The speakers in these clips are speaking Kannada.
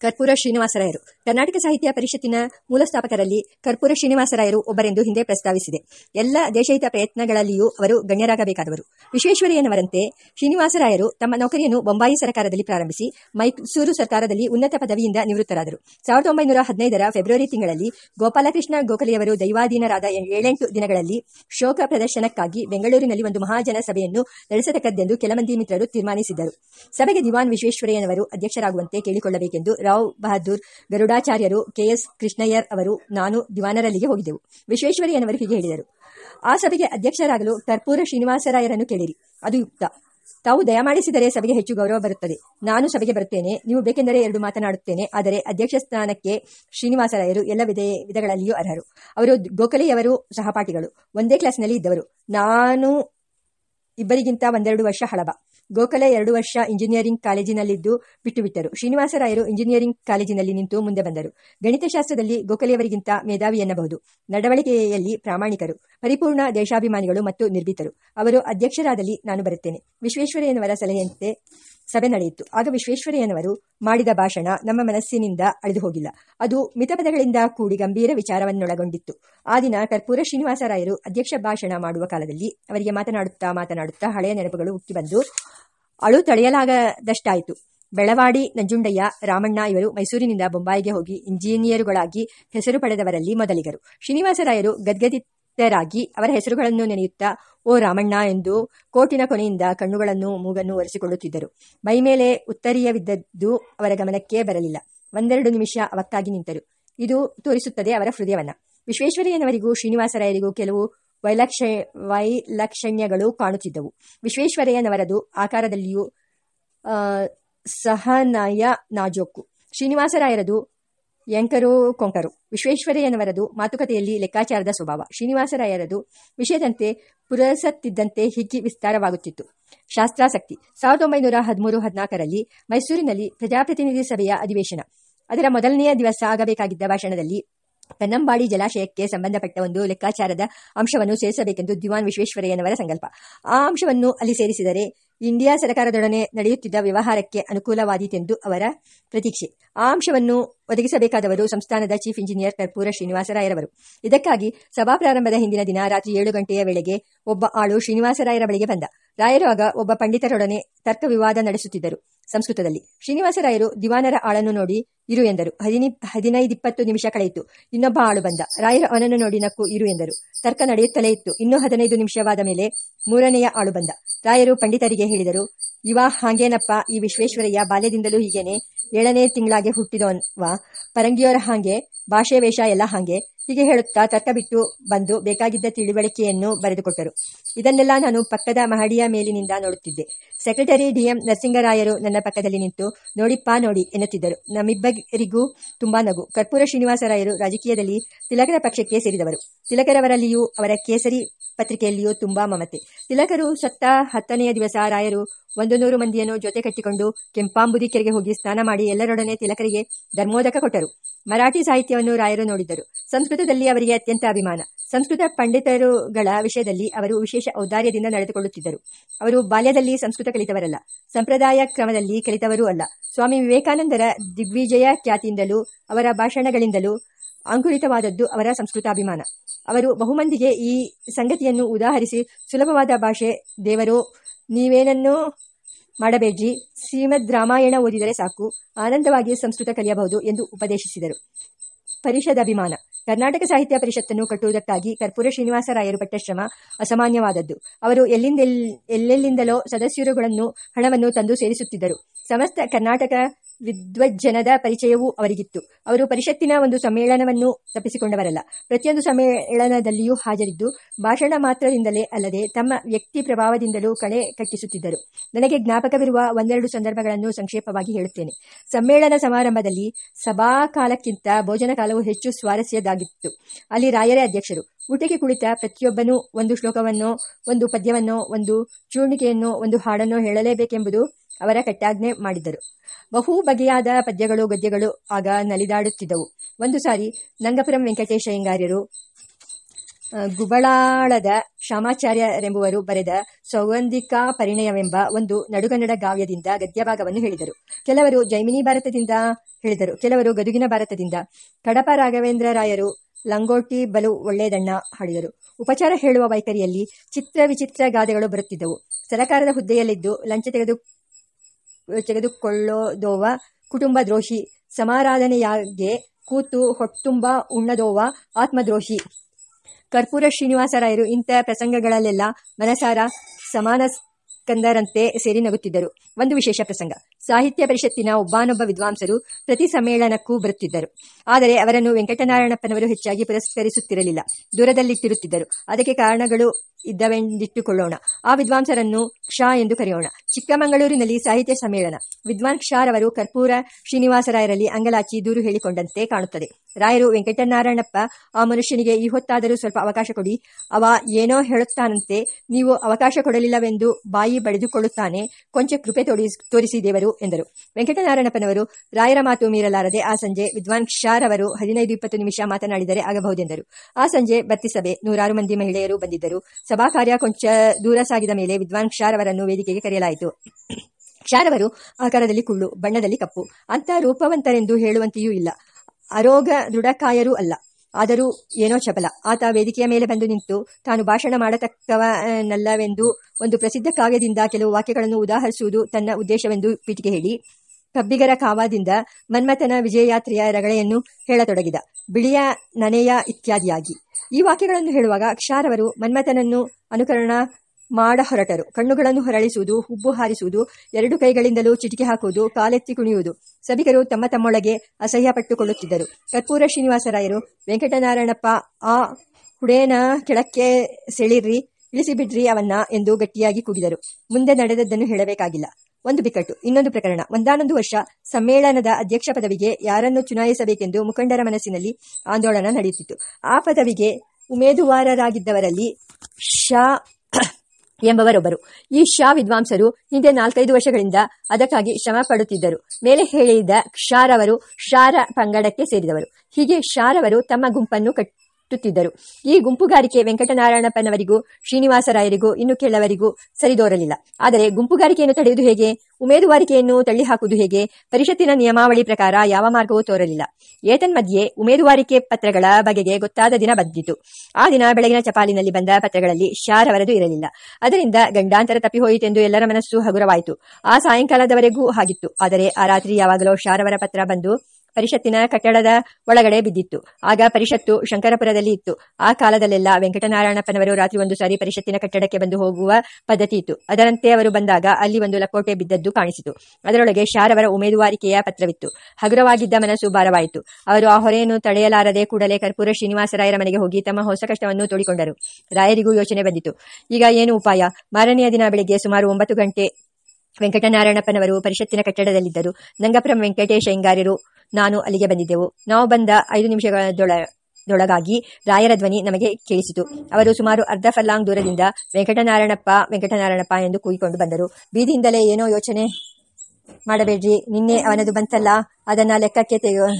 ಕರ್ಪೂರ ಶ್ರೀನಿವಾಸರಾಯರು. ಕರ್ನಾಟಕ ಸಾಹಿತ್ಯ ಪರಿಷತ್ತಿನ ಮೂಲಸ್ಥಾಪಕರಲ್ಲಿ ಕರ್ಪೂರ ಶ್ರೀನಿವಾಸರಾಯರು ಒಬ್ಬರೆಂದು ಹಿಂದೆ ಪ್ರಸ್ತಾವಿಸಿದೆ. ಎಲ್ಲ ದೇಶಹಿತ ಪ್ರಯತ್ನಗಳಲ್ಲಿಯೂ ಅವರು ಗಣ್ಯರಾಗಬೇಕಾದವರು. ವಿಶ್ವೇಶ್ವರಯ್ಯನವರಂತೆ ಶ್ರೀನಿವಾಸರಾಯರು ತಮ್ಮ ನೌಕರಿಯನ್ನು ಬೊಂಬಾಯಿ ಸರ್ಕಾರದಲ್ಲಿ ಪ್ರಾರಂಭಿಸಿ ಮೈಸೂರು ಸರ್ಕಾರದಲ್ಲಿ ಉನ್ನತ ಪದವಿಯಿಂದ ನಿವೃತ್ತರಾದರು. ಸಾವಿರದ ಒಂಬೈನೂರ ಹದಿನೈದರ ಫೆಬ್ರವರಿ ತಿಂಗಳಲ್ಲಿ ಗೋಪಾಲಕೃಷ್ಣ ಗೋಖಲೆಯವರು ದೈವಾಧೀನರಾದ ಏಳೆಂಟು ದಿನಗಳಲ್ಲಿ ಶೋಕ ಪ್ರದರ್ಶನಕ್ಕಾಗಿ ಬೆಂಗಳೂರಿನಲ್ಲಿ ಒಂದು ಮಹಾಜನ ಸಭೆಯನ್ನು ನಡೆಸತಕ್ಕದ್ದೆಂದು ಕೆಲ ಮಂದಿ ಮಿತ್ರರು ತೀರ್ಮಾನಿಸಿದ್ದರು. ಸಭೆಗೆ ದಿವಾನ್ ವಿಶ್ವೇಶ್ವರಯ್ಯನವರು ಅಧ್ಯಕ್ಷರಾಗುವಂತೆ ಕೇಳಿಕೊಳ್ಳಬೇಕೆಂದು ರಾವ್ ಬಹದ್ದೂರ್, ಗರುಡಾಚಾರ್ಯರು ಕೆಎಸ್ ಕೃಷ್ಣಯ್ಯರ್ ಅವರು, ನಾನು ದಿವಾನರಲ್ಲಿಗೆ ಹೋಗಿದ್ದೆವು. ವಿಶ್ವೇಶ್ವರಯ್ಯನವರು ಹೀಗೆ ಹೇಳಿದರು. ಆ ಸಭೆಗೆ ಅಧ್ಯಕ್ಷರಾಗಲು ಕರ್ಪೂರ ಶ್ರೀನಿವಾಸರಾಯರನ್ನು ಕೇಳಿರಿ. ಅದು ಯುಕ್ತ. ತಾವು ದಯಮಾಡಿಸಿದರೆ ಸಭೆಗೆ ಹೆಚ್ಚು ಗೌರವ ಬರುತ್ತದೆ. ನಾನು ಸಭೆಗೆ ಬರುತ್ತೇನೆ. ನೀವು ಬೇಕೆಂದರೆ ಎರಡು ಮಾತನಾಡುತ್ತೇನೆ. ಆದರೆ ಅಧ್ಯಕ್ಷ ಸ್ಥಾನಕ್ಕೆ ಶ್ರೀನಿವಾಸರಾಯರು ಎಲ್ಲ ವಿಧ ವಿಧಗಳಲ್ಲಿಯೂ ಅರ್ಹರು. ಅವರು ಗೋಖಲೆಯವರು, ಸಹಪಾಠಿಗಳು. ಒಂದೇ ಕ್ಲಾಸ್ನಲ್ಲಿ ಇದ್ದವರು. ನಾನು ಇಬ್ಬರಿಗಿಂತ ಒಂದೆರಡು ವರ್ಷ ಹಳಬ. ಗೋಖಲೆ ಎರಡು ವರ್ಷ ಇಂಜಿನಿಯರಿಂಗ್ ಕಾಲೇಜಿನಲ್ಲಿದ್ದು ಬಿಟ್ಟುಬಿಟ್ಟರು. ಶ್ರೀನಿವಾಸರಾಯರು ಇಂಜಿನಿಯರಿಂಗ್ ಕಾಲೇಜಿನಲ್ಲಿ ನಿಂತು ಮುಂದೆ ಬಂದರು. ಗಣಿತಶಾಸ್ತ್ರದಲ್ಲಿ ಗೋಖಲೆಯವರಿಗಿಂತ ಮೇಧಾವಿ ಎನ್ನಬಹುದು. ನಡವಳಿಕೆಯಲ್ಲಿ ಪ್ರಾಮಾಣಿಕರು, ಪರಿಪೂರ್ಣ ದೇಶಾಭಿಮಾನಿಗಳು ಮತ್ತು ನಿರ್ಭೀತರು. ಅವರು ಅಧ್ಯಕ್ಷರಾದಲ್ಲಿ ನಾನು ಬರುತ್ತೇನೆ. ವಿಶ್ವೇಶ್ವರಯ್ಯನವರ ಸಲಹೆಯಂತೆ ಸಭೆ ನಡೆಯಿತು. ಆಗ ವಿಶ್ವೇಶ್ವರಯ್ಯನವರು ಮಾಡಿದ ಭಾಷಣ ನಮ್ಮ ಮನಸ್ಸಿನಿಂದ ಅಳಿದು ಹೋಗಿಲ್ಲ ಅದು ಮಿತಪದಗಳಿಂದ ಕೂಡಿ ಗಂಭೀರ ವಿಚಾರವನ್ನೊಳಗೊಂಡಿತ್ತು. ಆ ದಿನ ಕರ್ಪೂರ ಶ್ರೀನಿವಾಸರಾಯರು ಅಧ್ಯಕ್ಷ ಭಾಷಣ ಮಾಡುವ ಕಾಲದಲ್ಲಿ ಅವರಿಗೆ ಮಾತನಾಡುತ್ತಾ ಮಾತನಾಡುತ್ತಾ ಹಳೆಯ ನೆನಪುಗಳು ಉಕ್ಕಿ ಬಂದು ಅಳು ತಡೆಯಲಾಗದಷ್ಟಾಯಿತು ಬೆಳವಾಡಿ ನಂಜುಂಡಯ್ಯ, ರಾಮಣ್ಣ ಇವರು ಮೈಸೂರಿನಿಂದ ಬೊಂಬಾಯಿಗೆ ಹೋಗಿ ಇಂಜಿನಿಯರುಗಳಾಗಿ ಹೆಸರು ಪಡೆದವರಲ್ಲಿ ಮೊದಲಿಗರು. ಶ್ರೀನಿವಾಸರಾಯರು ಗದ್ಗದಿತರಾಗಿ ಅವರ ಹೆಸರುಗಳನ್ನು ನೆನೆಯುತ್ತಾ, ಓ ರಾಮಣ್ಣ ಎಂದು ಕೋಟಿನ ಕೊನೆಯಿಂದ ಕಣ್ಣುಗಳನ್ನು ಮೂಗನ್ನು ಒರೆಸಿಕೊಳ್ಳುತ್ತಿದ್ದರು. ಮೈಮೇಲೆ ಉತ್ತರೀಯವಿದ್ದದ್ದು ಅವರ ಗಮನಕ್ಕೆ ಬರಲಿಲ್ಲ. ಒಂದೆರಡು ನಿಮಿಷ ಅವಕ್ಕಾಗಿ ನಿಂತರು. ಇದು ತೋರಿಸುತ್ತದೆ ಅವರ ಹೃದಯವನ್ನ. ವಿಶ್ವೇಶ್ವರಯ್ಯನವರಿಗೂ ಶ್ರೀನಿವಾಸರಾಯರಿಗೂ ಕೆಲವು ವೈಲಕ್ಷ, ವೈಲಕ್ಷಣ್ಯಗಳು ಕಾಣುತ್ತಿದ್ದವು. ವಿಶ್ವೇಶ್ವರಯ್ಯನವರದು ಆಕಾರದಲ್ಲಿಯೂ ಸಹನಯ ನಾಜೋಕು. ಶ್ರೀನಿವಾಸರಾಯರದು ಎಂಕರು ಕೊಂಕರು. ವಿಶ್ವೇಶ್ವರಯ್ಯನವರದು ಮಾತುಕತೆಯಲ್ಲಿ ಲೆಕ್ಕಾಚಾರದ ಸ್ವಭಾವ. ಶ್ರೀನಿವಾಸರಾಯರದು ವಿಷಯದಂತೆ ಪುರಸತ್ತಿದ್ದಂತೆ ಹಿಗ್ಗಿ ವಿಸ್ತಾರವಾಗುತ್ತಿತ್ತು. ಶಾಸ್ತ್ರಾಸಕ್ತಿ. ಸಾವಿರದ ಒಂಬೈನೂರ ಹದಿಮೂರು ಹದಿನಾಲ್ಕರಲ್ಲಿ ಮೈಸೂರಿನಲ್ಲಿ ಪ್ರಜಾಪ್ರತಿನಿಧಿ ಸಭೆಯ ಅಧಿವೇಶನ. ಅದರ ಮೊದಲನೆಯ ದಿವಸ ಆಗಬೇಕಾಗಿದ್ದ ಭಾಷಣದಲ್ಲಿ ಕನ್ನಂಬಾಡಿ ಜಲಾಶಯಕ್ಕೆ ಸಂಬಂಧಪಟ್ಟ ಒಂದು ಲೆಕ್ಕಾಚಾರದ ಅಂಶವನ್ನು ಸೇರಿಸಬೇಕೆಂದು ದಿವಾನ್ ವಿಶ್ವೇಶ್ವರಯ್ಯನವರ ಸಂಕಲ್ಪ. ಆ ಅಂಶವನ್ನು ಅಲ್ಲಿ ಸೇರಿಸಿದರೆ ಇಂಡಿಯಾ ಸರ್ಕಾರದೊಡನೆ ನಡೆಯುತ್ತಿದ್ದ ವ್ಯವಹಾರಕ್ಕೆ ಅನುಕೂಲವಾದೀತೆಂದು ಅವರ ಪ್ರತೀಕ್ಷೆ. ಆ ಅಂಶವನ್ನು ಒದಗಿಸಬೇಕಾದವರು ಸಂಸ್ಥಾನದ ಚೀಫ್ ಇಂಜಿನಿಯರ್ ಕರ್ಪೂರ ಶ್ರೀನಿವಾಸರಾಯರವರು. ಇದಕ್ಕಾಗಿ ಸಭಾ ಪ್ರಾರಂಭದ ಹಿಂದಿನ ದಿನ ರಾತ್ರಿ ಏಳು ಗಂಟೆಯ ವೇಳೆಗೆ ಒಬ್ಬ ಆಳು ಶ್ರೀನಿವಾಸರಾಯರ ಬಳಿಗೆ ಬಂದ. ರಾಯರು ಆಗ ಒಬ್ಬ ಪಂಡಿತರೊಡನೆ ತರ್ಕ ವಿವಾದ ನಡೆಸುತ್ತಿದ್ದರು. ಸಂಸ್ಕೃತದಲ್ಲಿ. ಶ್ರೀನಿವಾಸರಾಯರು ದಿವಾನರ ಆಳನ್ನು ನೋಡಿ ಇರು ಎಂದರು. ಹದಿನಿ ಹದಿನೈದಿಪ್ಪತ್ತು ನಿಮಿಷ ಕಳೆಯಿತು. ಇನ್ನೊಬ್ಬ ಆಳು ಬಂದ. ರಾಯರು ಅವನನ್ನು ನೋಡಿ ನಕ್ಕು ಇರು ಎಂದರು. ತರ್ಕ ನಡೆಯುತ್ತಲೇ ಇತ್ತು. ಇನ್ನೂ ಹದಿನೈದು ನಿಮಿಷವಾದ ಮೇಲೆ ಮೂರನೆಯ ಆಳು ಬಂದ. ರಾಯರು ಪಂಡಿತರಿಗೆ ಹೇಳಿದರು, ಇವ ಹಾಗೇನಪ್ಪ? ಈ ವಿಶ್ವೇಶ್ವರಯ್ಯ ಬಾಲ್ಯದಿಂದಲೂ ಹೀಗೇನೆ. ಏಳನೇ ತಿಂಗಳಾಗೆ ಹುಟ್ಟಿದವ ಪರಂಗಿಯವರ ಹಾಗೆ, ಭಾಷೆ, ವೇಷ ಎಲ್ಲ ಹಾಗೆ. ಹೀಗೆ ಹೇಳುತ್ತಾ ತರ್ಕ ಬಿಟ್ಟು ಬಂದು ಬೇಕಾಗಿದ್ದ ತಿಳಿವಳಿಕೆಯನ್ನು ಬರೆದುಕೊಟ್ಟರು. ಇದನ್ನೆಲ್ಲ ನಾನು ಪಕ್ಕದ ಮಹಡಿಯ ಮೇಲಿನಿಂದ ನೋಡುತ್ತಿದ್ದೆ. ಸೆಕ್ರೆಟರಿ ಡಿಎಂ ನರಸಿಂಗರಾಯರು ನನ್ನ ಪಕ್ಕದಲ್ಲಿ ನಿಂತು ನೋಡಿಪ್ಪ ನೋಡಿ ಎನ್ನುತ್ತಿದ್ದರು. ನಮ್ಮಿಬ್ಬರಿಗೂ ತುಂಬಾ ನಗು. ಕರ್ಪೂರ ಶ್ರೀನಿವಾಸರಾಯರು ರಾಜಕೀಯದಲ್ಲಿ ತಿಲಕರ ಪಕ್ಷಕ್ಕೆ ಸೇರಿದವರು. ತಿಲಕರವರಲ್ಲಿಯೂ ಅವರ ಕೇಸರಿ ಪತ್ರಿಕೆಯಲ್ಲಿಯೂ ತುಂಬಾ ಮಮತೆ. ತಿಲಕರು ಸತ್ತ ಹತ್ತನೆಯ ದಿವಸ ರಾಯರು ಒಂದು ನೂರು ಮಂದಿಯನ್ನು ಜೊತೆ ಕಟ್ಟಿಕೊಂಡು ಕೆಂಪಾಂಬುದಿ ಕೆರೆಗೆ ಹೋಗಿ ಸ್ನಾನ ಮಾಡಿ ಎಲ್ಲರೊಡನೆ ತಿಲಕರಿಗೆ ಧರ್ಮೋದಕ ಕೊಟ್ಟರು. ಮರಾಠಿ ಸಾಹಿತ್ಯವನ್ನು ರಾಯರು ನೋಡಿದ್ದರು. ಸಂಸ್ಕೃತದಲ್ಲಿ ಅವರಿಗೆ ಅತ್ಯಂತ ಅಭಿಮಾನ. ಸಂಸ್ಕೃತ ಪಂಡಿತರುಗಳ ವಿಷಯದಲ್ಲಿ ಅವರು ವಿಶೇಷ ಔದಾರ್ಯದಿಂದ ನಡೆದುಕೊಳ್ಳುತ್ತಿದ್ದರು. ಅವರು ಬಾಲ್ಯದಲ್ಲಿ ಸಂಸ್ಕೃತ ಕಲಿತವರಲ್ಲ. ಸಂಪ್ರದಾಯ ಕ್ರಮದಲ್ಲಿ ಕಲಿತವರೂ ಅಲ್ಲ. ಸ್ವಾಮಿ ವಿವೇಕಾನಂದರ ದಿಗ್ವಿಜಯ ಖ್ಯಾತಿಯಿಂದಲೂ, ಅವರ ಭಾಷಣಗಳಿಂದಲೂ ಅಂಕುರಿತವಾದದ್ದು ಅವರ ಸಂಸ್ಕೃತಾಭಿಮಾನ. ಅವರು ಬಹುಮಂದಿಗೆ ಈ ಸಂಗತಿಯನ್ನು ಉದಾಹರಿಸಿ, ಸುಲಭವಾದ ಭಾಷೆ, ದೇವರು, ನೀವೇನನ್ನೂ ಮಾಡಬೇಡ್ರಿ, ಶ್ರೀಮದ್ ರಾಮಾಯಣ ಓದಿದರೆ ಸಾಕು, ಆನಂದವಾಗಿ ಸಂಸ್ಕೃತ ಕಲಿಯಬಹುದು ಎಂದು ಉಪದೇಶಿಸಿದರು. ಪರಿಷದ ಅಭಿಮಾನ. ಕರ್ನಾಟಕ ಸಾಹಿತ್ಯ ಪರಿಷತ್ತನ್ನು ಕಟ್ಟುವುದಕ್ಕಾಗಿ ಕರ್ಪೂರ ಶ್ರೀನಿವಾಸರಾಯರು ಪಟ್ಟ ಶ್ರಮ ಅಸಾಮಾನ್ಯವಾದದ್ದು. ಅವರು ಎಲ್ಲಿಂದೆಲ್, ಎಲ್ಲೆಲ್ಲಿಂದಲೋ ಸದಸ್ಯರುಗಳನ್ನು ಹಣವನ್ನು ತಂದು ಸೇರಿಸುತ್ತಿದ್ದರು. ಸಮಸ್ತ ಕರ್ನಾಟಕ ವಿದ್ವಜ್ಜನದ ಪರಿಚಯವೂ ಅವರಿಗಿತ್ತು. ಅವರು ಪರಿಷತ್ತಿನ ಒಂದು ಸಮ್ಮೇಳನವನ್ನು ತಪ್ಪಿಸಿಕೊಂಡವರಲ್ಲ. ಪ್ರತಿಯೊಂದು ಸಮ್ಮೇಳನದಲ್ಲಿಯೂ ಹಾಜರಿದ್ದು, ಭಾಷಣ ಮಾತ್ರದಿಂದಲೇ ಅಲ್ಲದೆ ತಮ್ಮ ವ್ಯಕ್ತಿ ಪ್ರಭಾವದಿಂದಲೂ ಕಳೆ ಕಟ್ಟಿಸುತ್ತಿದ್ದರು. ನನಗೆ ಜ್ಞಾಪಕವಿರುವ ಒಂದೆರಡು ಸಂದರ್ಭಗಳನ್ನು ಸಂಕ್ಷೇಪವಾಗಿ ಹೇಳುತ್ತೇನೆ. ಸಮ್ಮೇಳನ ಸಮಾರಂಭದಲ್ಲಿ ಸಭಾ ಕಾಲಕ್ಕಿಂತ ಭೋಜನ ಕಾಲವು ಹೆಚ್ಚು ಸ್ವಾರಸ್ಯದಾಗಿತ್ತು. ಅಲ್ಲಿ ರಾಯರೇ ಅಧ್ಯಕ್ಷರು. ಊಟಕ್ಕೆ ಕುಳಿತ ಪ್ರತಿಯೊಬ್ಬನೂ ಒಂದು ಶ್ಲೋಕವನ್ನೋ, ಒಂದು ಪದ್ಯವನ್ನೋ, ಒಂದು ಚೂರ್ಣಿಕೆಯನ್ನೋ, ಒಂದು ಹಾಡನ್ನೋ ಹೇಳಲೇಬೇಕೆಂಬುದು ಅವರ ಕಟ್ಟಾಜ್ಞೆ ಮಾಡಿದರು ಬಹು ಬಗೆಯಾದ ಪದ್ಯಗಳು, ಗದ್ಯಗಳು ಆಗ ನಲಿದಾಡುತ್ತಿದ್ದವು. ಒಂದು ಸಾರಿ ನಂಗಪುರಂ ವೆಂಕಟೇಶ ಅಯ್ಯಂಗಾರ್ಯರು ಗುಬಳಾಳದ ಶ್ಯಾಮಾಚಾರ್ಯರೆಂಬುವರು ಬರೆದ ಸೌಗಂಧಿಕಾ ಪರಿಣಯವೆಂಬ ಒಂದು ನಡುಗನ್ನಡ ಗಾವ್ಯದಿಂದ ಗದ್ಯಭಾಗವನ್ನು ಹೇಳಿದರು. ಕೆಲವರು ಜೈಮಿನಿ ಭಾರತದಿಂದ ಹೇಳಿದರು, ಕೆಲವರು ಗದುಗಿನ ಭಾರತದಿಂದ. ಕಡಪ ರಾಘವೇಂದ್ರ ರಾಯರು, ಲಂಗೋಟಿ ಬಲು ಒಳ್ಳೆಯದಣ್ಣ ಹಾಡಿದರು. ಉಪಚಾರ ಹೇಳುವ ವೈಖರಿಯಲ್ಲಿ ಚಿತ್ರ ವಿಚಿತ್ರ ಗಾದೆಗಳು ಬರುತ್ತಿದ್ದವು. ಸರಕಾರದ ಹುದ್ದೆಯಲ್ಲಿದ್ದು ಲಂಚ ತೆಗೆದು ತೆಗೆದುಕೊಳ್ಳೋದೋವ, ಕುಟುಂಬ ದ್ರೋಹಿ. ಸಮಾರಾಧನೆಯಾಗೆ ಕೂತು ಹೊಟ್ಟುಂಬ ಉಣ್ಣದೋವ, ಆತ್ಮದ್ರೋಹಿ. ಕರ್ಪೂರ ಶ್ರೀನಿವಾಸರಾಯರು ಇಂಥ ಪ್ರಸಂಗಗಳಲ್ಲೆಲ್ಲ ಮನಸಾರ ಸಮಾನ ಕಂದರಂತೆ ಸೇರಿ ನಗುತ್ತಿದ್ದರು. ಒಂದು ವಿಶೇಷ ಪ್ರಸಂಗ. ಸಾಹಿತ್ಯ ಪರಿಷತ್ತಿನ ಒಬ್ಬಾನೊಬ್ಬ ವಿದ್ವಾಂಸರು ಪ್ರತಿ ಸಮ್ಮೇಳನಕ್ಕೂ ಬರುತ್ತಿದ್ದರು. ಆದರೆ ಅವರನ್ನು ವೆಂಕಟನಾರಾಯಣಪ್ಪನವರು ಹೆಚ್ಚಾಗಿ ಪುರಸ್ಕರಿಸುತ್ತಿರಲಿಲ್ಲ. ದೂರದಲ್ಲಿಟ್ಟಿರುತ್ತಿದ್ದರು. ಅದಕ್ಕೆ ಕಾರಣಗಳು ಇದ್ದವೆಂದಿಟ್ಟುಕೊಳ್ಳೋಣ. ಆ ವಿದ್ವಾಂಸರನ್ನು ಕ್ಷಾ ಎಂದು ಕರೆಯೋಣ. ಚಿಕ್ಕಮಗಳೂರಿನಲ್ಲಿ ಸಾಹಿತ್ಯ ಸಮ್ಮೇಳನ. ವಿದ್ವಾನ್ ಕ್ಷಾರವರು ಕರ್ಪೂರ ಶ್ರೀನಿವಾಸರಾಯರಲ್ಲಿ ಅಂಗಲಾಚಿ ದೂರು ಹೇಳಿಕೊಂಡಂತೆ ಕಾಣುತ್ತದೆ. ರಾಯರು ವೆಂಕಟನಾರಾಯಣಪ್ಪ, ಆ ಮನುಷ್ಯನಿಗೆ ಈ ಹೊತ್ತಾದರೂ ಸ್ವಲ್ಪ ಅವಕಾಶ ಕೊಡಿ. ಅವ ಏನೋ ಹೇಳುತ್ತಾನಂತೆ, ನೀವು ಅವಕಾಶ ಕೊಡಲಿಲ್ಲವೆಂದು ಬಾಯಿ ಬಡಿದುಕೊಳ್ಳುತ್ತಾನೆ, ಕೊಂಚ ಕೃಪೆ ತೋರಿಸಿ ದೇವರು ಎಂದರು. ವೆಂಕಟನಾರಾಯಣಪ್ಪನವರು, ರಾಯರ ಮಾತು ಮೀರಲಾರದೆ ಆ ಸಂಜೆ ವಿದ್ವಾನ್ ಕ್ಷಾರವರು ಹದಿನೈದು ಇಪ್ಪತ್ತು ನಿಮಿಷ ಮಾತನಾಡಿದರೆ ಆಗಬಹುದೆಂದರು. ಆ ಸಂಜೆ ಬತ್ತಿಸಭೆ ನೂರಾರು ಮಂದಿ ಮಹಿಳೆಯರು ಬಂದಿದ್ದರು. ಸಭಾ ಕಾರ್ಯ ಕೊಂಚ ದೂರ ಸಾಗಿದ ಮೇಲೆ ವಿದ್ವಾನ್ ಕ್ಷಾರ್ ಅವರನ್ನು ವೇದಿಕೆಗೆ ಕರೆಯಲಾಯಿತು. ಕ್ಷಾರವರು ಆಕಾರದಲ್ಲಿ ಕುಳ್ಳು, ಬಣ್ಣದಲ್ಲಿ ಕಪ್ಪು. ಅಂತ ರೂಪವಂತರೆಂದು ಹೇಳುವಂತೆಯೂ ಇಲ್ಲ. ಅರೋಗ ದೃಢಕಾಯರೂ ಅಲ್ಲ. ಆದರೂ ಏನೋ ಚಪಲ. ಆತ ವೇದಿಕೆಯ ಮೇಲೆ ಬಂದು ನಿಂತು ತಾನು ಭಾಷಣ ಮಾಡತಕ್ಕವನಲ್ಲವೆಂದು ಒಂದು ಪ್ರಸಿದ್ಧ ಕಾವ್ಯದಿಂದ ಕೆಲವು ವಾಕ್ಯಗಳನ್ನು ಉದಾಹರಿಸುವುದು ತನ್ನ ಉದ್ದೇಶವೆಂದು ಪೀಠಿಗೆ ಹೇಳಿ ಕಬ್ಬಿಗರ ಕಾವಾದಿಂದ ಮನ್ಮಥನ ವಿಜಯಯಾತ್ರೆಯ ರಗಳೆಯನ್ನು ಹೇಳತೊಡಗಿದ. ಬಿಳಿಯ ನನೆಯ ಇತ್ಯಾದಿಯಾಗಿ. ಈ ವಾಕ್ಯಗಳನ್ನು ಹೇಳುವಾಗ ಕ್ಷಾರವರು ಮನ್ಮಥನನ್ನು ಅನುಕರಣ ಮಾಡ ಹೊರಟರು ಕಣ್ಣುಗಳನ್ನು ಹೊರಳಿಸುವುದು, ಹುಬ್ಬು ಹಾರಿಸುವುದು, ಎರಡು ಕೈಗಳಿಂದಲೂ ಚಿಟಿಕೆ ಹಾಕುವುದು, ಕಾಲೆತ್ತಿ ಕುಣಿಯುವುದು. ಸಭಿಕರು ತಮ್ಮ ತಮ್ಮೊಳಗೆ ಅಸಹ್ಯ ಪಟ್ಟುಕೊಳ್ಳುತ್ತಿದ್ದರು. ಕರ್ಪೂರ ಶ್ರೀನಿವಾಸರಾಯರು, ವೆಂಕಟನಾರಾಯಣಪ್ಪ, ಆ ಹುಡೇನ ಕೆಳಕ್ಕೆ ಸೆಳಿರ್ರಿ, ಇಳಿಸಿಬಿಡ್ರಿ ಅವನ್ನ ಎಂದು ಗಟ್ಟಿಯಾಗಿ ಕೂಗಿದರು. ಮುಂದೆ ನಡೆದದ್ದನ್ನು ಹೇಳಬೇಕಾಗಿಲ್ಲ. ಒಂದು ಬಿಕ್ಕಟ್ಟು. ಇನ್ನೊಂದು ಪ್ರಕರಣ. ಒಂದಾನೊಂದು ವರ್ಷ ಸಮ್ಮೇಳನದ ಅಧ್ಯಕ್ಷ ಪದವಿಗೆ ಯಾರನ್ನು ಚುನಾಯಿಸಬೇಕೆಂದು ಮುಖಂಡರ ಮನಸ್ಸಿನಲ್ಲಿ ಆಂದೋಲನ ನಡೆಯುತ್ತಿತ್ತು. ಆ ಪದವಿಗೆ ಉಮೇದುವಾರರಾಗಿದ್ದವರಲ್ಲಿ ಶಾ ಎಂಬವರೊಬ್ಬರು. ಈ ಶಾ ವಿದ್ವಾಂಸರು ಹಿಂದೆ ನಾಲ್ಕೈದು ವರ್ಷಗಳಿಂದ ಅದಕ್ಕಾಗಿ ಶ್ರಮ ಪಡುತ್ತಿದ್ದರು. ಮೇಲೆ ಹೇಳಿದ ಕ್ಷಾರವರು ಶಾರ ಪಂಗಡಕ್ಕೆ ಸೇರಿದವರು. ಹೀಗೆ ಶಾರವರು ತಮ್ಮ ಗುಂಪನ್ನು ಕಟ್ಟುತ್ತಿದ್ದರು ಈ ಗುಂಪುಗಾರಿಕೆ ವೆಂಕಟನಾರಾಯಣಪ್ಪನವರಿಗೂ, ಶ್ರೀನಿವಾಸರಾಯರಿಗೂ, ಇನ್ನು ಕೆಲವರಿಗೂ ಸರಿದೋರಲಿಲ್ಲ. ಆದರೆ ಗುಂಪುಗಾರಿಕೆಯನ್ನು ತಡೆಯುವುದು ಹೇಗೆ, ಉಮೇದುವಾರಿಕೆಯನ್ನು ತಳ್ಳಿಹಾಕುವುದು ಹೇಗೆ, ಪರಿಷತ್ತಿನ ನಿಯಮಾವಳಿ ಪ್ರಕಾರ ಯಾವ ಮಾರ್ಗವೂ ತೋರಲಿಲ್ಲ. ಏತನ್ಮಧ್ಯೆ ಉಮೇದುವಾರಿಕೆ ಪತ್ರಗಳ ಬಗೆಗೆ ಗೊತ್ತಾದ ದಿನ ಬಂದಿತು. ಆ ದಿನ ಬೆಳಗಿನ ಚಪಾಲಿನಲ್ಲಿ ಬಂದ ಪತ್ರಗಳಲ್ಲಿ ಶಾರವರದು ಇರಲಿಲ್ಲ. ಅದರಿಂದ ಗಂಡಾಂತರ ತಪ್ಪಿಹೋಯಿತೆಂದು ಎಲ್ಲರ ಮನಸ್ಸು ಹಗುರವಾಯಿತು. ಆ ಸಾಯಂಕಾಲದವರೆಗೂ ಹಾಗಿತ್ತು. ಆದರೆ ಆ ರಾತ್ರಿ ಯಾವಾಗಲೋ ಶಾರವರ ಪತ್ರ ಬಂದು ಪರಿಷತ್ತಿನ ಕಟ್ಟಡದ ಒಳಗಡೆ ಬಿದ್ದಿತ್ತು. ಆಗ ಪರಿಷತ್ತು ಶಂಕರಪುರದಲ್ಲಿ ಇತ್ತು. ಆ ಕಾಲದಲ್ಲೆಲ್ಲ ವೆಂಕಟನಾರಾಯಣಪ್ಪನವರು ರಾತ್ರಿ ಒಂದು ಸಾರಿ ಪರಿಷತ್ತಿನ ಕಟ್ಟಡಕ್ಕೆ ಬಂದು ಹೋಗುವ ಪದ್ಧತಿ ಇತ್ತು. ಅದರಂತೆ ಅವರು ಬಂದಾಗ ಅಲ್ಲಿ ಒಂದು ಲಕೋಟೆ ಬಿದ್ದದ್ದು ಕಾಣಿಸಿತು. ಅದರೊಳಗೆ ಶಾರವರ ಉಮೇದುವಾರಿಕೆಯ ಪತ್ರವಿತ್ತು. ಹಗುರವಾಗಿದ್ದ ಮನಸ್ಸು ಭಾರವಾಯಿತು. ಅವರು ಆ ಹೊರೆಯನ್ನು ತಡೆಯಲಾರದೆ ಕೂಡಲೇ ಕರ್ಪೂರ ಶ್ರೀನಿವಾಸರಾಯರ ಮನೆಗೆ ಹೋಗಿ ತಮ್ಮ ಹೊಸ ಕಷ್ಟವನ್ನು ತೋಡಿಕೊಂಡರು. ರಾಯರಿಗೂ ಯೋಚನೆ ಬಂದಿತು. ಈಗ ಏನು ಉಪಾಯ? ಮಾರನೆಯ ದಿನ ಬೆಳಿಗ್ಗೆ ಸುಮಾರು ಒಂಬತ್ತು ಗಂಟೆ ವೆಂಕಟನಾರಾಯಣಪ್ಪನವರು ಪರಿಷತ್ತಿನ ಕಟ್ಟಡದಲ್ಲಿದ್ದರು. ನಂಗಪುರಂ ವೆಂಕಟೇಶ ಹೆಂಗಾರ್ಯರು, ನಾನು ಅಲ್ಲಿಗೆ ಬಂದಿದ್ದೆವು. ನಾವು ಬಂದ ಐದು ನಿಮಿಷಗಳದೊಳ, ದೊಳಗಾಗಿ ರಾಯರ ಧ್ವನಿ ನಮಗೆ ಕೇಳಿಸಿತು. ಅವರು ಸುಮಾರು ಅರ್ಧ ಫಲಾಂಗ್ ದೂರದಿಂದ ವೆಂಕಟನಾರಾಯಣಪ್ಪ ವೆಂಕಟನಾರಾಯಣಪ್ಪ ಎಂದು ಕೂಗಿಕೊಂಡು ಬಂದರು. ಬೀದಿಯಿಂದಲೇ ಏನೋ ಯೋಚನೆ ಮಾಡಬೇಡ್ರಿ, ನಿನ್ನೆ ಅವನದು ಬಂತಲ್ಲ, ಅದನ್ನ ಲೆಕ್ಕಕ್ಕೆ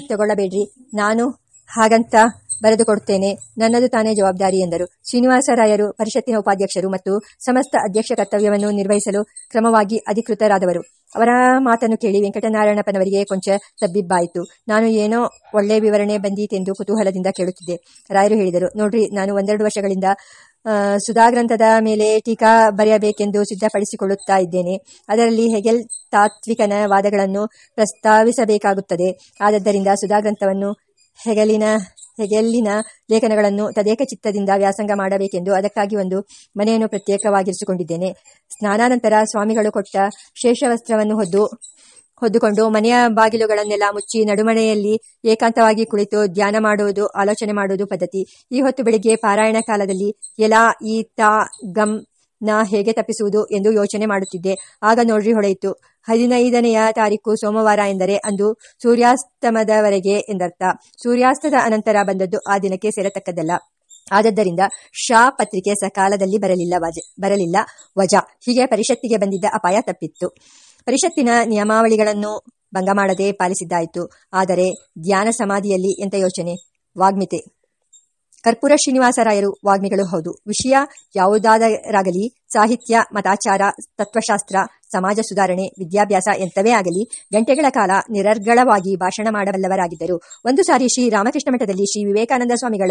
ತಗೊಳ್ಳಬೇಡ್ರಿ. ನಾನು ಹಾಗಂತ ಬರೆದು ಕೊಡುತ್ತೇನೆ ನನ್ನದು ತಾನೇ ಜವಾಬ್ದಾರಿ ಎಂದರು. ಶ್ರೀನಿವಾಸರಾಯರು, ಪರಿಷತ್ತಿನ ಉಪಾಧ್ಯಕ್ಷರು ಮತ್ತು ಸಮಸ್ತ ಅಧ್ಯಕ್ಷ ಕರ್ತವ್ಯವನ್ನು ನಿರ್ವಹಿಸಲು ಕ್ರಮವಾಗಿ ಅಧಿಕೃತರಾದವರು. ಅವರ ಮಾತನ್ನು ಕೇಳಿ ವೆಂಕಟನಾರಾಯಣಪ್ಪನವರಿಗೆ ಕೊಂಚ ತಬ್ಬಿಬ್ಬಾಯಿತು. ನಾನು ಏನೋ ಒಳ್ಳೆ ವಿವರಣೆ ಬಂದೀತೆಂದು ಕುತೂಹಲದಿಂದ ಕೇಳುತ್ತಿದ್ದೆ. ರಾಯರು ಹೇಳಿದರು, ನೋಡ್ರಿ, ನಾನು ಒಂದೆರಡು ವರ್ಷಗಳಿಂದ ಸುಧಾಗ್ರಂಥದ ಮೇಲೆ ಟೀಕಾ ಬರೆಯಬೇಕೆಂದು ಸಿದ್ಧಪಡಿಸಿಕೊಳ್ಳುತ್ತಾ ಇದ್ದೇನೆ. ಅದರಲ್ಲಿ ಹೆಗೆಲ್ ತಾತ್ವಿಕನ ವಾದಗಳನ್ನು ಪ್ರಸ್ತಾವಿಸಬೇಕಾಗುತ್ತದೆ. ಆದ್ದರಿಂದ ಸುಧಾಗ್ರಂಥವನ್ನು ಹೆಗಲಿನ ಹೆಗೆಲ್ಲಿನ ಲೇಖನಗಳನ್ನು ತದೇಕ ಚಿತ್ತದಿಂದ ವ್ಯಾಸಂಗ ಮಾಡಬೇಕೆಂದು ಅದಕ್ಕಾಗಿ ಒಂದು ಮನೆಯನ್ನು ಪ್ರತ್ಯೇಕವಾಗಿರಿಸಿಕೊಂಡಿದ್ದೇನೆ. ಸ್ನಾನಾನಂತರ ಸ್ವಾಮಿಗಳು ಕೊಟ್ಟ ಶೇಷ ವಸ್ತ್ರವನ್ನು ಹೊದ್ದು, ಹೊದ್ದುಕೊಂಡು ಮನೆಯ ಬಾಗಿಲುಗಳನ್ನೆಲ್ಲ ಮುಚ್ಚಿ ನಡುಮನೆಯಲ್ಲಿ ಏಕಾಂತವಾಗಿ ಕುಳಿತು ಧ್ಯಾನ ಮಾಡುವುದು, ಆಲೋಚನೆ ಮಾಡುವುದು ಪದ್ಧತಿ. ಈ ಹೊತ್ತು ಬೆಳಿಗ್ಗೆ ಪಾರಾಯಣ ಕಾಲದಲ್ಲಿ ಎಲಾ, ಈ, ತಾ ಗಮ್ ನ ಹೇಗೆ ತಪ್ಪಿಸುವುದು ಎಂದು ಯೋಚನೆ ಮಾಡುತ್ತಿದ್ದೆ. ಆಗ ನೋಡ್ರಿ ಹೊಳೆಯಿತು. ಹದಿನೈದನೆಯ ತಾರೀಕು ಸೋಮವಾರ ಎಂದರೆ ಅಂದು ಸೂರ್ಯಾಸ್ತಮದವರೆಗೆ ಎಂದರ್ಥ. ಸೂರ್ಯಾಸ್ತದ ಅನಂತರ ಬಂದದ್ದು ಆ ದಿನಕ್ಕೆ ಸೇರತಕ್ಕದ್ದಲ್ಲ. ಆದದ್ದರಿಂದ ಶಾ ಪತ್ರಿಕೆ ಸಕಾಲದಲ್ಲಿ ಬರಲಿಲ್ಲ ವಜ, ಬರಲಿಲ್ಲ ವಜಾ. ಹೀಗೆ ಪರಿಷತ್ತಿಗೆ ಬಂದಿದ್ದ ಅಪಾಯ ತಪ್ಪಿತ್ತು. ಪರಿಷತ್ತಿನ ನಿಯಮಾವಳಿಗಳನ್ನು ಭಂಗ ಮಾಡದೆ ಪಾಲಿಸಿದ್ದಾಯಿತು. ಆದರೆ ಧ್ಯಾನ ಸಮಾಧಿಯಲ್ಲಿ ಎಂಥ ಯೋಚನೆ? ವಾಗ್ಮಿತೆ. ಕರ್ಪೂರ ಶ್ರೀನಿವಾಸರಾಯರು ವಾಗ್ಮಿಗಳು ಹೌದು. ವಿಷಯ ಯಾವುದಾದರಾಗಲಿ, ಸಾಹಿತ್ಯ, ಮತಾಚಾರ, ತತ್ವಶಾಸ್ತ್ರ, ಸಮಾಜ ಸುಧಾರಣೆ, ವಿದ್ಯಾಭ್ಯಾಸ ಎಂತವೇ ಆಗಲಿ, ಗಂಟೆಗಳ ಕಾಲ ನಿರರ್ಗಳವಾಗಿ ಭಾಷಣ ಮಾಡಬಲ್ಲವರಾಗಿದ್ದರು. ಒಂದು ಸಾರಿ ಶ್ರೀ ರಾಮಕೃಷ್ಣ ಮಠದಲ್ಲಿ ಶ್ರೀ ವಿವೇಕಾನಂದ ಸ್ವಾಮಿಗಳ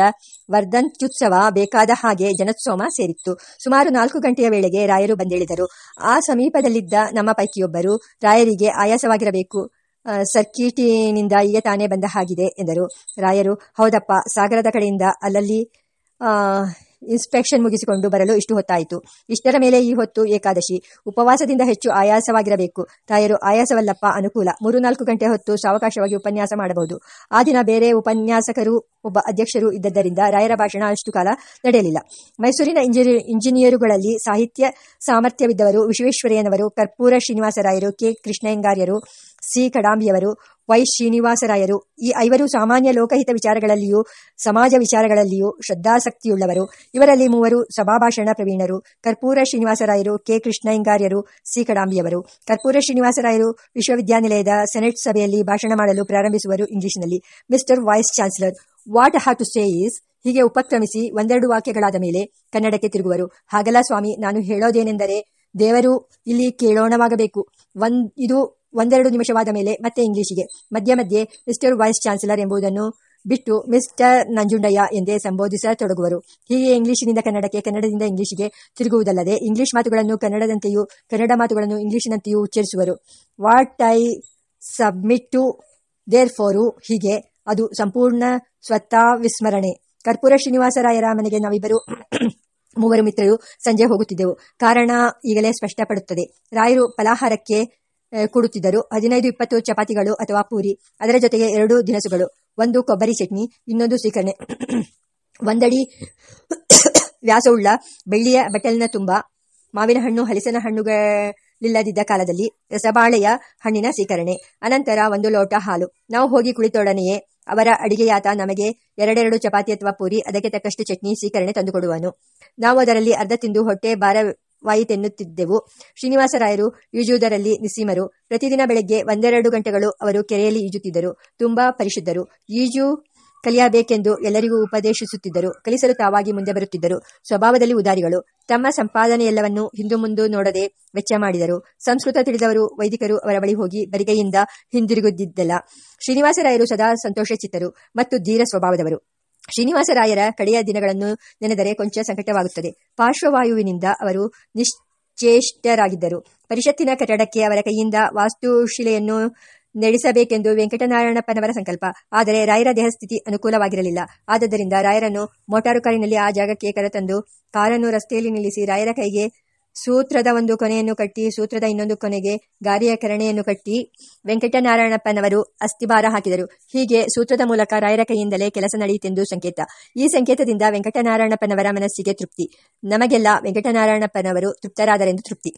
ವರ್ಧಂತ್ಯುತ್ಸವ ಬೇಕಾದ ಹಾಗೆ ಜನೋತ್ಸವ ಸೇರಿತ್ತು. ಸುಮಾರು ನಾಲ್ಕು ಗಂಟೆಯ ವೇಳೆಗೆ ರಾಯರು ಬಂದಿಳಿದರು. ಆ ಸಮೀಪದಲ್ಲಿದ್ದ ನಮ್ಮ ಪೈಕಿಯೊಬ್ಬರು ರಾಯರಿಗೆ ಆಯಾಸವಾಗಿರಬೇಕು. ಸರ್ಕಿಟಿನಿಂದ ಈಗ ತಾನೇ ಬಂದ ಹಾಗಿದೆ ಎಂದರು. ರಾಯರು, ಹೌದಪ್ಪ, ಸಾಗರದ ಕಡೆಯಿಂದ ಅಲ್ಲಲ್ಲಿ ಇನ್ಸ್ಪೆಕ್ಷನ್ ಮುಗಿಸಿಕೊಂಡು ಬರಲು ಇಷ್ಟು ಹೊತ್ತಾಯಿತು. ಇಷ್ಟರ ಮೇಲೆ ಈ ಹೊತ್ತು ಏಕಾದಶಿ. ಉಪವಾಸದಿಂದ ಹೆಚ್ಚು ಆಯಾಸವಾಗಿರಬೇಕು. ರಾಯರು, ಆಯಾಸವಲ್ಲಪ್ಪ, ಅನುಕೂಲ. ಮೂರು ನಾಲ್ಕು ಗಂಟೆ ಹೊತ್ತು ಸಾವಕಾಶವಾಗಿ ಉಪನ್ಯಾಸ ಮಾಡಬಹುದು. ಆ ದಿನ ಬೇರೆ ಉಪನ್ಯಾಸಕರು, ಒಬ್ಬ ಅಧ್ಯಕ್ಷರು ಇದ್ದದ್ದರಿಂದ ರಾಯರ ಭಾಷಣ ಅಷ್ಟು ಕಾಲ ನಡೆಯಲಿಲ್ಲ. ಮೈಸೂರಿನ ಇಂಜಿನಿಯರ್ ಇಂಜಿನಿಯರುಗಳಲ್ಲಿ ಸಾಹಿತ್ಯ ಸಾಮರ್ಥ್ಯವಿದ್ದವರು ವಿಶ್ವೇಶ್ವರಯ್ಯನವರು ಕರ್ಪೂರ ಶ್ರೀನಿವಾಸರಾಯರು ಕೆ. ಕೃಷ್ಣಯ್ಯಂಗಾರ್ಯರು ಸಿ. ಕಡಾಂಬಿಯವರು, ವೈ. ಶ್ರೀನಿವಾಸರಾಯರು, ಈ ಐವರು ಸಾಮಾನ್ಯ ಲೋಕಹಿತ ವಿಚಾರಗಳಲ್ಲಿಯೂ, ಸಮಾಜ ವಿಚಾರಗಳಲ್ಲಿಯೂ ಶ್ರದ್ಧಾಸಕ್ತಿಯುಳ್ಳವರು. ಇವರಲ್ಲಿ ಮೂವರು ಸಭಾಭಾಷಣ ಪ್ರವೀಣರು, ಕರ್ಪೂರ ಶ್ರೀನಿವಾಸರಾಯರು, ಕೆ. ಕೃಷ್ಣಯ್ಯಂಗಾರ್ಯರು, ಸಿ. ಕಡಾಂಬಿಯವರು. ಕರ್ಪೂರ ಶ್ರೀನಿವಾಸರಾಯರು ವಿಶ್ವವಿದ್ಯಾನಿಲಯದ ಸೆನೆಟ್ ಸಭೆಯಲ್ಲಿ ಭಾಷಣ ಮಾಡಲು ಪ್ರಾರಂಭಿಸುವರು ಇಂಗ್ಲಿಷ್ನಲ್ಲಿ. Mister vice chancellor, what have to say is, ಹೀಗೆ ಉಪಕ್ರಮಿಸಿ ಒಂದೆರಡು ವಾಕ್ಯಗಳಾದ ಮೇಲೆ ಕನ್ನಡಕ್ಕೆ ತಿರುಗುವರು. ಹಾಗಲ್ಲ ಸ್ವಾಮಿ, ನಾನು ಹೇಳೋದೇನೆಂದರೆ, ದೇವರು ಇಲ್ಲಿ ಕೇಳೋಣವಾಗಬೇಕು. ಒಂದ್, ಇದು ಒಂದೆರಡು ನಿಮಿಷವಾದ ಮೇಲೆ ಮತ್ತೆ ಇಂಗ್ಲಿಷಿಗೆ ಮಧ್ಯ ಮಧ್ಯೆ ಮಿಸ್ಟರ್ ವೈಸ್ ಚಾನ್ಸಲರ್ ಎಂಬುದನ್ನು ಬಿಟ್ಟು ಮಿಸ್ಟರ್ ನಂಜುಂಡಯ್ಯ ಎಂದೇ ಸಂಬೋಧಿಸತೊಡಗುವರು. ಹೀಗೆ ಇಂಗ್ಲಿಷಿನಿಂದ ಕನ್ನಡಕ್ಕೆ, ಕನ್ನಡದಿಂದ ಇಂಗ್ಲಿಷಿಗೆ ತಿರುಗುವುದಲ್ಲದೆ ಇಂಗ್ಲಿಷ್ ಮಾತುಗಳನ್ನು ಕನ್ನಡದಂತೆಯೂ, ಕನ್ನಡ ಮಾತುಗಳನ್ನು ಇಂಗ್ಲಿಷಿನಂತೆಯೂ ಉಚ್ಚರಿಸುವರು. What I submit to there for ಹೀಗೆ. ಅದು ಸಂಪೂರ್ಣ ಸ್ವತಃ ವಿಸ್ಮರಣೆ. ಕರ್ಪೂರ ಶ್ರೀನಿವಾಸರಾಯರ ಮನೆಗೆ ನಾವಿಬ್ಬರು ಮೂವರು ಮಿತ್ರರು ಸಂಜೆ ಹೋಗುತ್ತಿದ್ದೆವು. ಕಾರಣ ಈಗಲೇ ಸ್ಪಷ್ಟಪಡುತ್ತದೆ. ರಾಯರು ಫಲಾಹಾರಕ್ಕೆ ಕೊಡುತ್ತಿದ್ದರು. ಹದಿನೈದು, ಇಪ್ಪತ್ತು ಚಪಾತಿಗಳು ಅಥವಾ ಪೂರಿ. ಅದರ ಜೊತೆಗೆ ಎರಡು ದಿನಸುಗಳು. ಒಂದು ಕೊಬ್ಬರಿ ಚಟ್ನಿ, ಇನ್ನೊಂದು ಸೀಕರಣೆ ಒಂದಡಿ ವ್ಯಾಸವುಳ್ಳ ಬೆಳ್ಳಿಯ ಬಟ್ಟಲಿನ ತುಂಬ. ಮಾವಿನ ಹಣ್ಣು, ಹಲಸಿನ ಹಣ್ಣುಗಳಿಲ್ಲದಿದ್ದ ಕಾಲದಲ್ಲಿ ರಸಬಾಳೆಯ ಹಣ್ಣಿನ ಸೀಕರಣೆ ಅನಂತರ ಒಂದು ಲೋಟ ಹಾಲು. ನಾವು ಹೋಗಿ ಕುಳಿತೊಡನೆಯೇ ಅವರ ಅಡಿಗೆಯಾತ ನಮಗೆ ಎರಡೆರಡು ಚಪಾತಿ ಅಥವಾ ಪೂರಿ, ಅದಕ್ಕೆ ತಕ್ಕಷ್ಟು ಚಟ್ನಿ ಸೀಕರಣೆ ತಂದುಕೊಡುವನು. ನಾವು ಅದರಲ್ಲಿ ಅರ್ಧ ತಿಂದು ಹೊಟ್ಟೆ ಭಾರ ವಾಯಿತೆನ್ನುತ್ತಿದ್ದೆವು. ಶ್ರೀನಿವಾಸರಾಯರು ಈಜುವುದರಲ್ಲಿ ನಿಸೀಮರು, ಪ್ರತಿದಿನ ಬೆಳಗ್ಗೆ ಒಂದೆರಡು ಗಂಟೆಗಳು ಅವರು ಕೆರೆಯಲ್ಲಿ ಈಜುತ್ತಿದ್ದರು. ತುಂಬಾ ಪರಿಶುದ್ಧರು. ಈಜು ಕಲಿಯಬೇಕೆಂದು ಎಲ್ಲರಿಗೂ ಉಪದೇಶಿಸುತ್ತಿದ್ದರು. ಕಲಿಸಲು ತಾವಾಗಿ ಮುಂದೆ ಬರುತ್ತಿದ್ದರು. ಸ್ವಭಾವದಲ್ಲಿ ಉದಾರಿಗಳು. ತಮ್ಮ ಸಂಪಾದನೆಯೆಲ್ಲವನ್ನು ಹಿಂದು ಮುಂದು ನೋಡದೆ ವೆಚ್ಚ ಮಾಡಿದರು. ಸಂಸ್ಕೃತ ತಿಳಿದವರು, ವೈದಿಕರು ಅವರ ಬಳಿ ಹೋಗಿ ಬರಿಗೈಯಿಂದ ಹಿಂದಿರುಗುತ್ತಿದ್ದಲ್ಲ. ಶ್ರೀನಿವಾಸರಾಯರು ಸದಾ ಸಂತೋಷಚಿತ್ತರು ಮತ್ತು ಧೀರ ಸ್ವಭಾವದವರು. ಶ್ರೀನಿವಾಸರಾಯರ ಕಡೆಯ ದಿನಗಳನ್ನು ನೆನೆದರೆ ಕೊಂಚ ಸಂಕಟವಾಗುತ್ತದೆ. ಪಾರ್ಶ್ವವಾಯುವಿನಿಂದ ಅವರು ನಿಶ್ಚೇಷ್ಟರಾಗಿದ್ದರು. ಪರಿಷತ್ತಿನ ಕಟ್ಟಡಕ್ಕೆ ಅವರ ಕೈಯಿಂದ ವಾಸ್ತುಶಿಲೆಯನ್ನು ನಡೆಸಬೇಕೆಂದು ವೆಂಕಟನಾರಾಯಣಪ್ಪನವರ ಸಂಕಲ್ಪ. ಆದರೆ ರಾಯರ ದೇಹಸ್ಥಿತಿ ಅನುಕೂಲವಾಗಿರಲಿಲ್ಲ. ಆದ್ದರಿಂದ ರಾಯರನ್ನು ಮೋಟಾರು ಕಾರಿನಲ್ಲಿ ಆ ಜಾಗಕ್ಕೆ ಕರೆತಂದು ಕಾರನ್ನು ರಸ್ತೆಯಲ್ಲಿ ನಿಲ್ಲಿಸಿ ರಾಯರ ಕೈಗೆ ಸೂತ್ರದ ಒಂದು ಕೊನೆಯನ್ನು ಕಟ್ಟಿ, ಸೂತ್ರದ ಇನ್ನೊಂದು ಕೊನೆಗೆ ಗಾರಿಯ ಕರಣೆಯನ್ನು ಕಟ್ಟಿ ವೆಂಕಟನಾರಾಯಣಪ್ಪನವರು ಅಸ್ಥಿಭಾರ ಹಾಕಿದರು. ಹೀಗೆ ಸೂತ್ರದ ಮೂಲಕ ರಾಯರ ಕೈಯಿಂದಲೇ ಕೆಲಸ ನಡೆಯಿತೆಂದು ಸಂಕೇತ. ಈ ಸಂಕೇತದಿಂದ ವೆಂಕಟನಾರಾಯಣಪ್ಪನವರ ಮನಸ್ಸಿಗೆ ತೃಪ್ತಿ. ನಮಗೆಲ್ಲ ವೆಂಕಟನಾರಾಯಣಪ್ಪನವರು ತೃಪ್ತರಾದರೆಂದು ತೃಪ್ತಿ.